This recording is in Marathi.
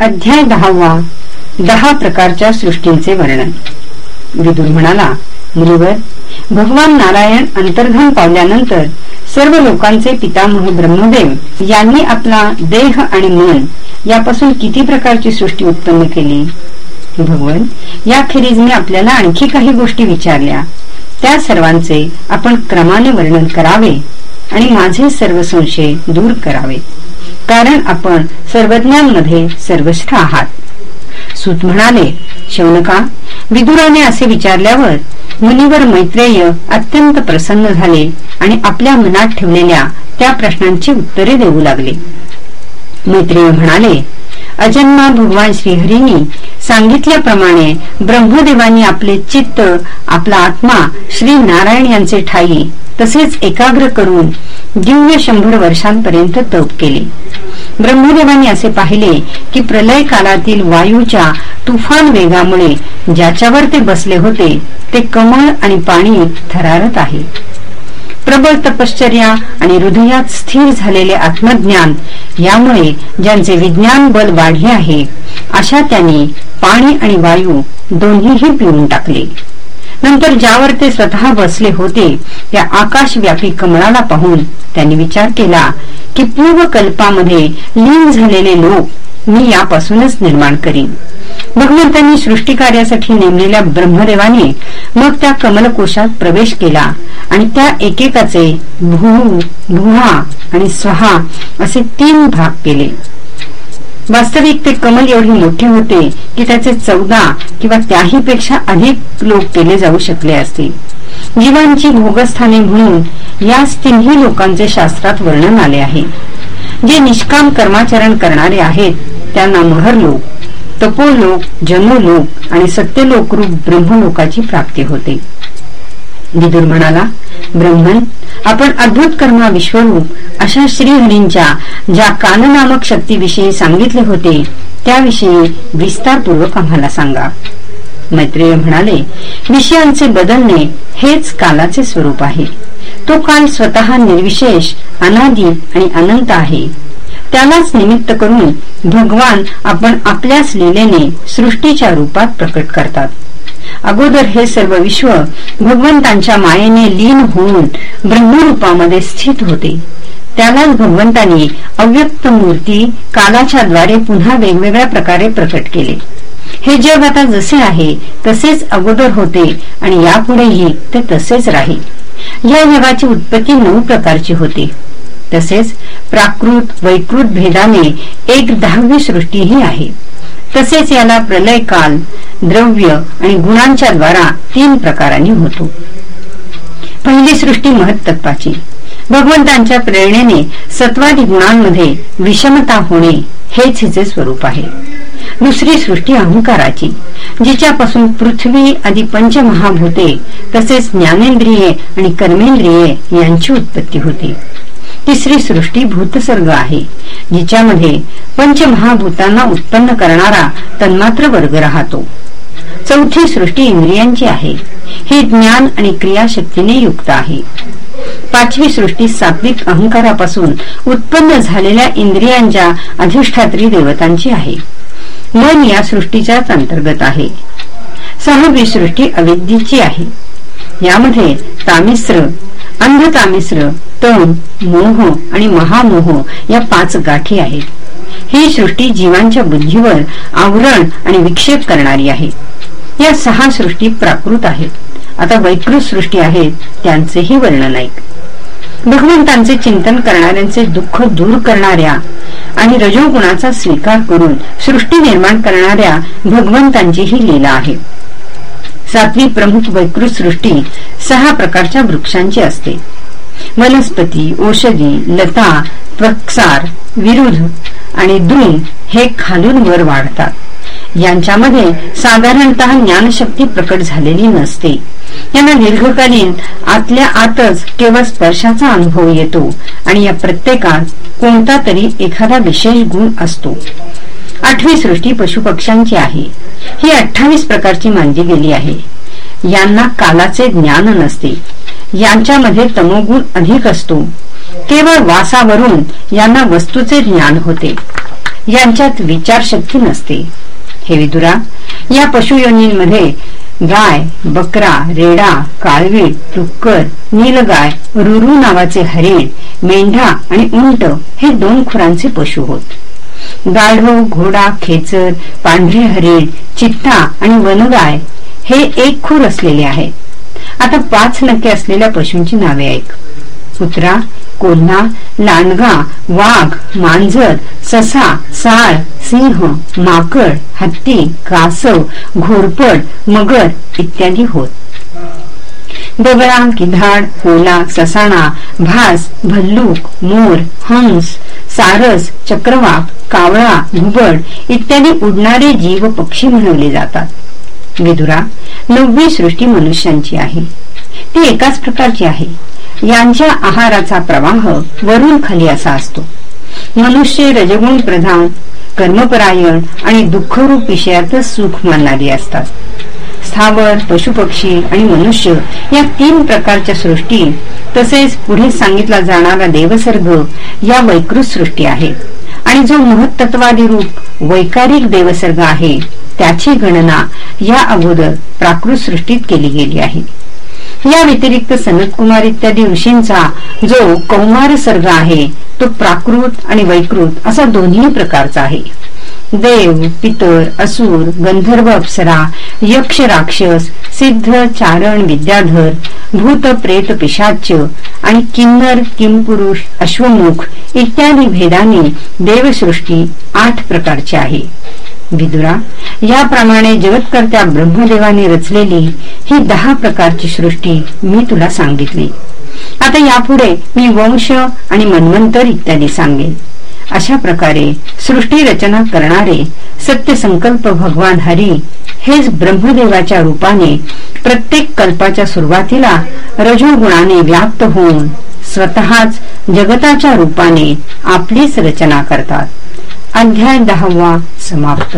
अध्याय दहावा. दहा प्रकारच्या सृष्टींचे वर्णन. विदुर म्हणाला मुलीवर भगवान नारायण अंतर्धान पावल्यानंतर सर्व लोकांचे पितामह ब्रह्मदेव यांनी आपला देह आणि मन यापासून किती प्रकारची सृष्टी उत्पन्न केली? भगवान याखेरीज मी आपल्याला आणखी काही गोष्टी विचारल्या. त्या सर्वांचे आपण क्रमाने वर्णन करावे. आणि माझे सर्व संशय दूर करावे. कारण आपण सर्वज्ञांमध्ये सर्वस्थ आहात. सुत म्हणाले शौनका विदुराने असे विचारल्यावर मुनीवर मैत्रेय अत्यंत प्रसन्न झाले आणि आपल्या मनात ठेवलेल्या त्या प्रश्नांची उत्तरे देऊ लागले. मैत्रेय म्हणाले अजन्मा भगवान श्रीहरींनी सांगितल्याप्रमाणे ब्रह्मदेवानी आपले चित्त आपला आत्मा श्री नारायण यांचे ठाई तसेच एकाग्र करून दिव्य शंभर वर्षांपर्यंत तप केले. ब्रह्मदेवानी असे पाहिले की प्रलय कालातील वायूच्या तुफान वेगामुळे ज्याच्यावर ते बसले होते ते कमळ आणि पाणी थरारत आहे. प्रबळ तपश्चर्या आणि हृदयात स्थिर झालेले आत्मज्ञान यामुळे ज्यांचे विज्ञान बल वाढले आहे अशा त्यांनी पाणी आणि वायू दोन्हीही पिऊन टाकले. नंतर ज्यावर ते स्वतः बसले होते त्या आकाशव्यापी कमळाला पाहून त्यांनी विचार केला की पूर्व कल्पामध्ये लीन झालेले लोक मी यापासूनच निर्माण करीन. भगवंतांनी सृष्टी कार्यासाठी नेमलेल्या ब्रह्मदेवाने मग त्या कमलकोशात प्रवेश केला आणि त्या एकेकाचे भू भुहा आणि स्वहा असे तीन भाग केले. वास्तविक ते कमल एवढे मोठे होते की त्याचे चौदा किंवा त्याही पेक्षा अधिक लोक केले जाऊ शकले असते जीवांची भोगस्थाने म्हणून याच तिन्ही लोकांचे शास्त्रात वर्णन आले आहे. जे निष्काम कर्माचरण करणारे आहेत त्यांना महर लोक. तपोलोक जनोलोक आणि सत्यलोक रूप ब्रह्मलोकाची प्राप्ती होते. विदुर म्हणाला ब्रह्मन आपण अद्भुत कर्मा विश्वरूप अशा श्रीहरींच्या ज्या काननामक शक्तीविषयी सांगितले होते त्याविषयी विस्तारपूर्वक आम्हाला सांगा. मैत्रेय म्हणाले विषयांचे बदलणे हेच कालाचे स्वरूप आहे. तो काल स्वतः निर्विशेष अनादी आणि अनंत आहे. त्यालाच निमित्त करून भगवान आपण आपल्याच लिलेने सृष्टीच्या रूपात प्रकट करतात. अगोदर हे सर्व विश्व भगवंतांच्या मायेने लीन होऊन ब्रह्मरूपामध्ये स्थित होते. त्यालाच भगवंतांनी अव्यक्त मूर्ती कालाच्या द्वारे पुन्हा वेगवेगळ्या प्रकारे प्रकट केले. हे जग आता जसे आहे तसेच अगोदर होते आणि यापुढेही ते तसेच राहील. या जगाची उत्पत्ती नऊ प्रकारची होती. तसेच प्राकृत वैकृत भेदाने एक दहावी सृष्टीही आहे. तसेच याला प्रलय काल द्रव्य आणि गुणांच्या द्वारा तीन प्रकारांनी होतो. पहिली सृष्टी महत्त्वाची भगवंतांच्या प्रेरणेने सत्वादी गुणांमध्ये विषमता होणे हेच हिचे स्वरूप आहे. दुसरी सृष्टी अहंकाराची जिच्यापासून पृथ्वी आदी पंचमहाभूते तसेच ज्ञानेंद्रिये आणि कर्मेंद्रिये यांची उत्पत्ती होते. तिसरी सृष्टी भूतसर्ग आहे. जिच्यामध्ये पंचमहाभूतांना उत्पन्न करणारा तन्मात्र वर्ग राहतो. चौथी सृष्टी इंद्रियांची आहे. ही ज्ञान आणि क्रियाशक्तीने युक्त आहे. पाचवी सृष्टी सात्विक अहंकारापासून उत्पन्न झालेल्या इंद्रियांच्या अधिष्ठात्री देवतांची आहे. मन या सृष्टीच्याच अंतर्गत आहे. सहावी सृष्टी अविद्येची आहे. यामध्ये तामिस्र अंधतामिश्र तण मोह आणि महामोह या पाच गाठी आहेत. ही सृष्टी जीवांच्या बुद्धीवर आवरण आणि विक्षेप करणारी आहे. या सहा सृष्टी प्राकृत आहेत. आता वैकृत सृष्टी आहेत त्यांचेही वर्णन ऐक. भगवंतांचे चिंतन करणाऱ्यांचे दुःख दूर करणाऱ्या आणि रजोगुणाचा स्वीकार करून सृष्टी निर्माण करणाऱ्या भगवंतांची ही लीला आहे. सातवी प्रमुख वैकृत सृष्टी सहा प्रकारच्या वृक्षांची असते. वनस्पती औषधी लता त्वक्सार विरुद्ध आणि द्रुम हे खालून वर वाढतात. यांच्यामध्ये साधारणत ज्ञानशक्ती प्रकट झालेली नसते. यांना दीर्घकालीन आतल्या आतच केवळ स्पर्शाचा अनुभव येतो आणि या प्रत्येकात कोणता तरी एखादा विशेष गुण असतो. आठवी सृष्टी पशुपक्ष्यांची आहे. ही अठ्ठावीस प्रकारची मानली गेली आहे. यांना कालाचे ज्ञान नसते. यांच्यामध्ये तमोगुण अधिक असतो. केवळ वासावरून यांना वस्तूचे ज्ञान होते. यांच्यात विचारशक्ती नसते. हे विदुरा या पशुयोनींमध्ये गाय बकरा रेडा काळवीट टुक्कर नीलगाय रुरू नावाचे हरिण मेंढा आणि उंट हे दोन खुरांचे पशु होत. गाढव घोडा खेचर पांढरे हरिण चित्ता आणि वनगाय हे एक खूर असलेले आहेत आता पाच नक्के असलेल्या पशूंची नावे ऐक. कुत्रा कोल्हा लांडगा वाघ मांजर ससा साळ सिंह माकड हत्ती कासव घोरपड मगर इत्यादी होत. दगडा किधाड कोला ससाणा भास भल्लूक मोर हंस सारस चक्रवाक कावळा घुबड इत्यादी उडणारे जीव पक्षी म्हणवले जातात. विदुरा नववी सृष्टी मनुष्यांची आहे. ती एकाच प्रकारची आहे. यांच्या आहाराचा प्रवाह वरून खाली असा असतो. मनुष्य रजगुण प्रधान कर्मपरायण आणि दुःखरूप विषयातच सुख मानणारी असतात. स्थावर पशुपक्षी आणि मनुष्य या तीन प्रकारच्या सृष्टी तसेच पुढे सांगितला जाणारा देवसर्ग या वैकृत सृष्टी आहे. आणि जो महत्त्वादी रूप वैकारिक देवसर्ग आहे त्याची गणना या अगोदर प्राकृत सृष्टीत केली गेली आहे. या व्यतिरिक्त सनतकुमार इत्यादी ऋषींचा जो कौमार सर्ग आहे तो प्राकृत आणि वैकृत असा दोन्ही प्रकारचा आहे. देव पितर असुर गंधर्व अप्सरा यक्ष राक्षस सिद्ध चारण विद्याधर भूत प्रेत पिशाच आणि किन्नर किमपुरुष अश्वमुख इत्यादी भेदाने देवसृष्टी आठ प्रकारची आहे. विदुरा याप्रमाणे जगतकर्त्या ब्रह्मदेवाने रचलेली ही दहा प्रकारची सृष्टी मी तुला सांगितली. आता यापुढे मी वंश आणि मन्वंतर इत्यादी सांगेन. अशा प्रकारे सृष्टी रचना करणारे सत्य संकल्प भगवान हरी हेच ब्रह्मदेवाच्या रूपाने प्रत्येक कल्पाच्या सुरुवातीला रजोगुणाने व्याप्त होऊन स्वतःच जगताच्या रूपाने आपलीच रचना करतात. अध्याय दहावा समाप्त.